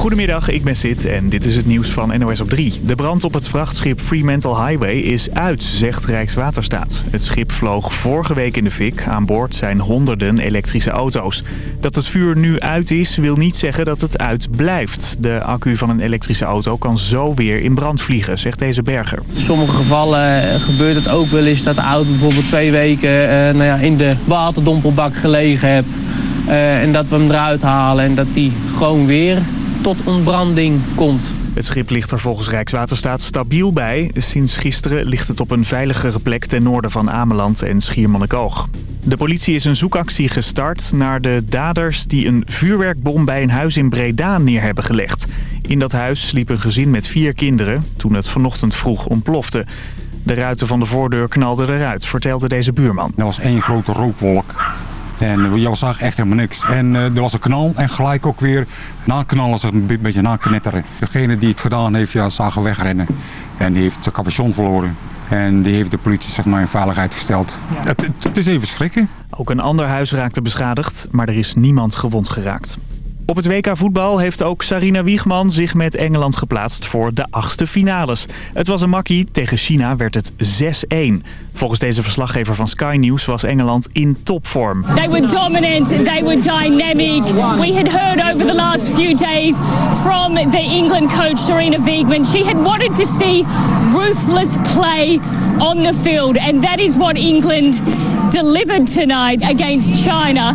Goedemiddag, ik ben Sid en dit is het nieuws van NOS op 3. De brand op het vrachtschip Fremantle Highway is uit, zegt Rijkswaterstaat. Het schip vloog vorige week in de fik. Aan boord zijn honderden elektrische auto's. Dat het vuur nu uit is, wil niet zeggen dat het uit blijft. De accu van een elektrische auto kan zo weer in brand vliegen, zegt deze berger. In sommige gevallen eh, gebeurt het ook wel eens dat de auto bijvoorbeeld twee weken eh, nou ja, in de waterdompelbak gelegen heeft. Uh, en dat we hem eruit halen en dat die gewoon weer tot ontbranding komt. Het schip ligt er volgens Rijkswaterstaat stabiel bij. Sinds gisteren ligt het op een veiligere plek ten noorden van Ameland en Schiermonnikoog. De politie is een zoekactie gestart naar de daders die een vuurwerkbom bij een huis in Breda neer hebben gelegd. In dat huis sliep een gezin met vier kinderen toen het vanochtend vroeg ontplofte. De ruiten van de voordeur knalden eruit, vertelde deze buurman. Er was één grote rookwolk. En je zag echt helemaal niks. En uh, er was een knal en gelijk ook weer na knallen, een beetje na knetteren. Degene die het gedaan heeft, ja, zagen wegrennen. En die heeft zijn capuchon verloren. En die heeft de politie zeg maar, in veiligheid gesteld. Het, het is even schrikken. Ook een ander huis raakte beschadigd, maar er is niemand gewond geraakt. Op het WK voetbal heeft ook Sarina Wiegman zich met Engeland geplaatst voor de achtste finales. Het was een makkie, tegen China werd het 6-1. Volgens deze verslaggever van Sky News was Engeland in topvorm. They were dominant, they were dynamic. We had heard over the last few days from the England coach Sarina Wiegman. She had wanted to see ruthless play on the field and that is what England delivered tonight against China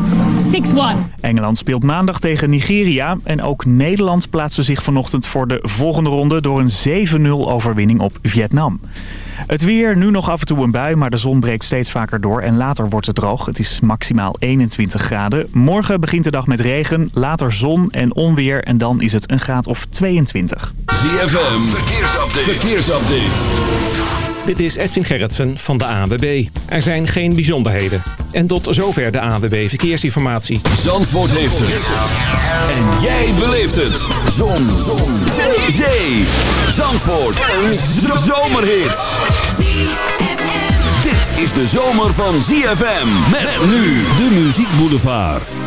6-1. Engeland speelt maandag tegen Nigeria en ook Nederland plaatste zich vanochtend voor de volgende ronde door een 7-0 overwinning op Vietnam. Het weer, nu nog af en toe een bui, maar de zon breekt steeds vaker door en later wordt het droog. Het is maximaal 21 graden. Morgen begint de dag met regen, later zon en onweer en dan is het een graad of 22. ZFM, verkeersupdate. verkeersupdate. Dit is Edwin Gerritsen van de ANWB. Er zijn geen bijzonderheden. En tot zover de ANWB Verkeersinformatie. Zandvoort heeft het. En jij beleeft het. Zon. Zon. Zee. Zandvoort. Een zomerhit. Dit is de zomer van ZFM. Met nu de Muziek Boulevard.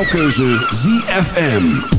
Jouw keuze ZFM.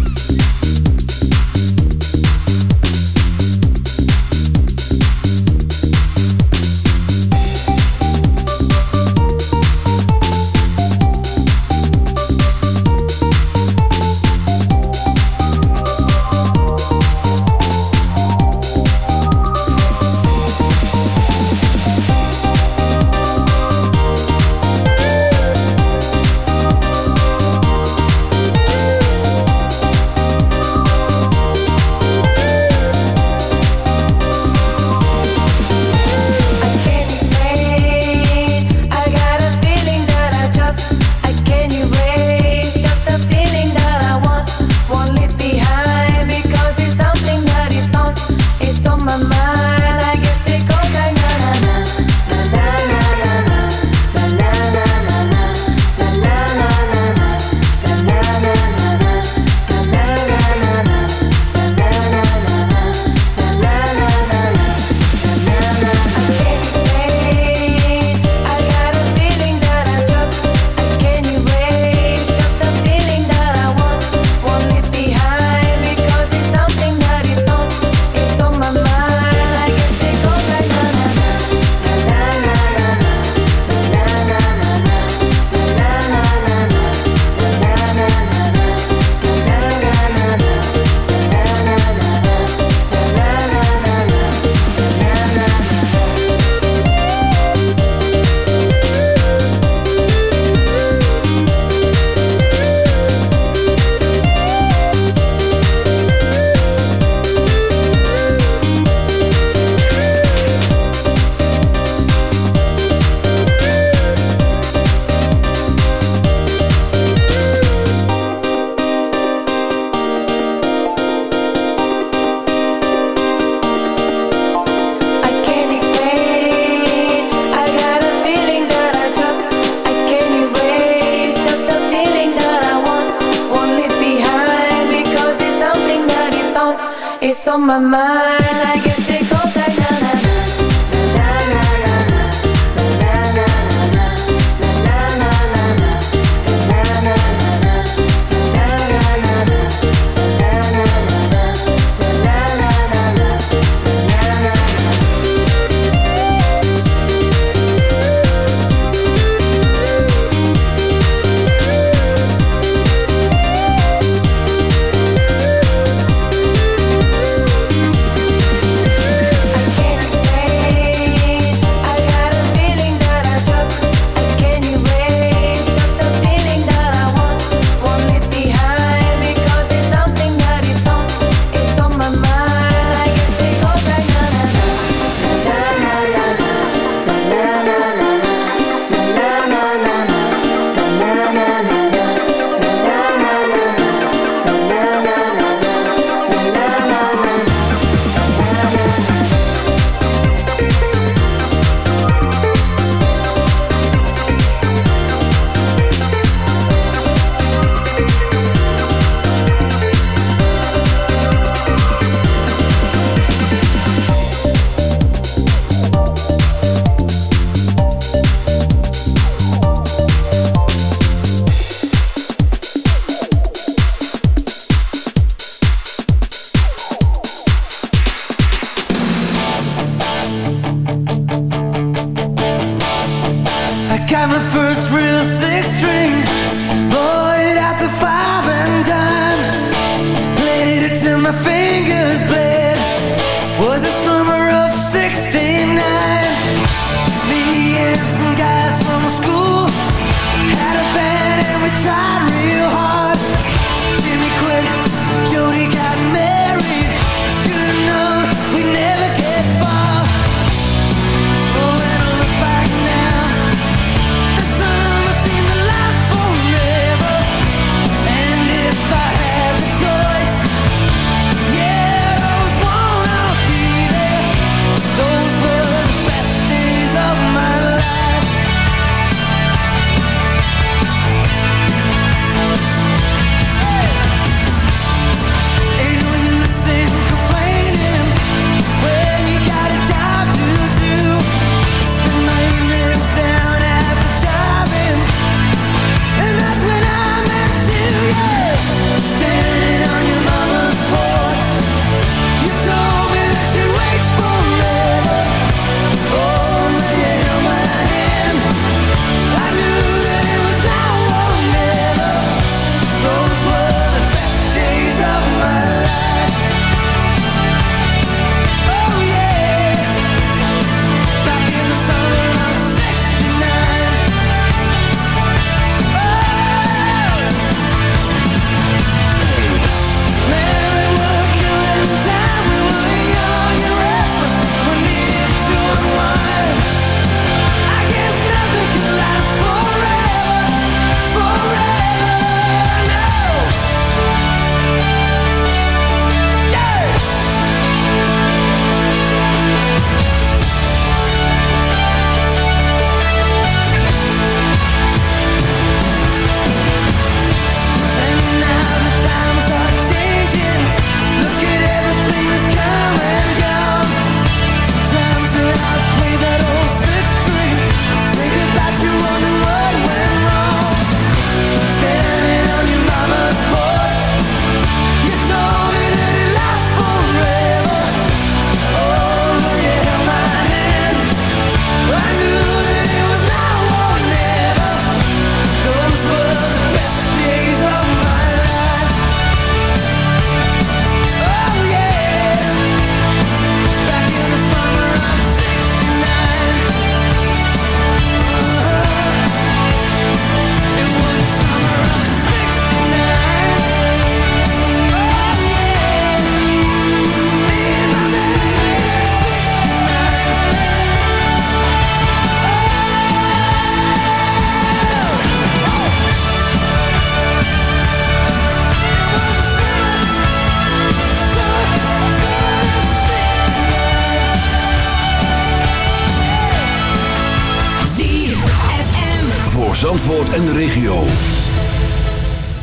De regio.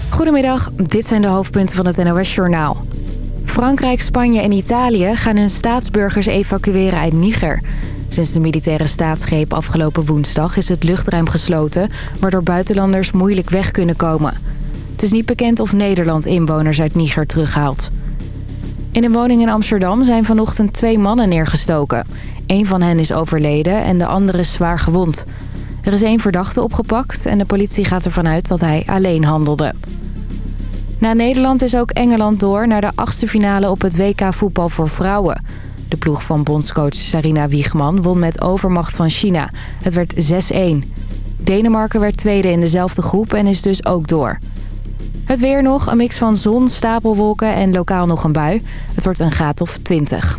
Goedemiddag, dit zijn de hoofdpunten van het NOS-journaal. Frankrijk, Spanje en Italië gaan hun staatsburgers evacueren uit Niger. Sinds de militaire staatsgreep afgelopen woensdag is het luchtruim gesloten... waardoor buitenlanders moeilijk weg kunnen komen. Het is niet bekend of Nederland inwoners uit Niger terughaalt. In een woning in Amsterdam zijn vanochtend twee mannen neergestoken. Eén van hen is overleden en de andere zwaar gewond. Er is één verdachte opgepakt en de politie gaat ervan uit dat hij alleen handelde. Na Nederland is ook Engeland door naar de achtste finale op het WK voetbal voor vrouwen. De ploeg van bondscoach Sarina Wiegman won met overmacht van China. Het werd 6-1. Denemarken werd tweede in dezelfde groep en is dus ook door. Het weer nog, een mix van zon, stapelwolken en lokaal nog een bui. Het wordt een graad of 20.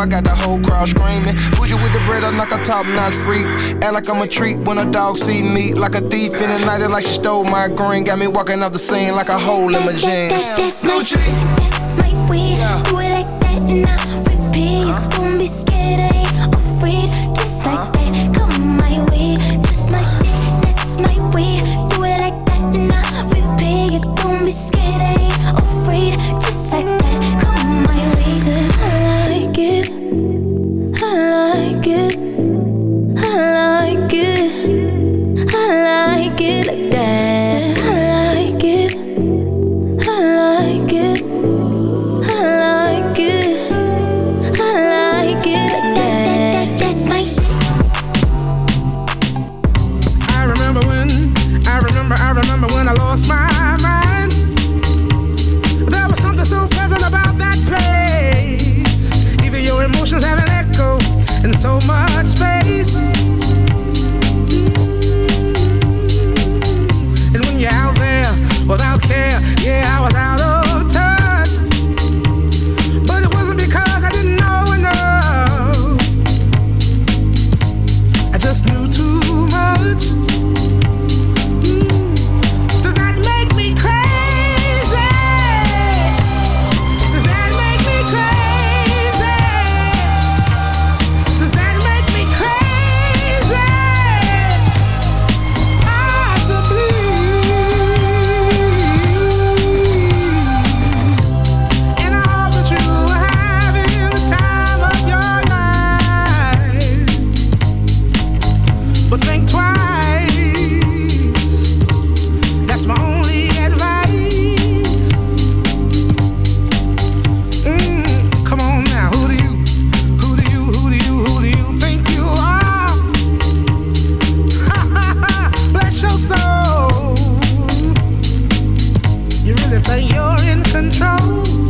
I got the whole crowd screaming. Push you with the bread, I'm like a top notch freak. Act like I'm a treat when a dog see me. Like a thief in the night, like she stole my green. Got me walking off the scene like a hole in my jeans. if you're in control.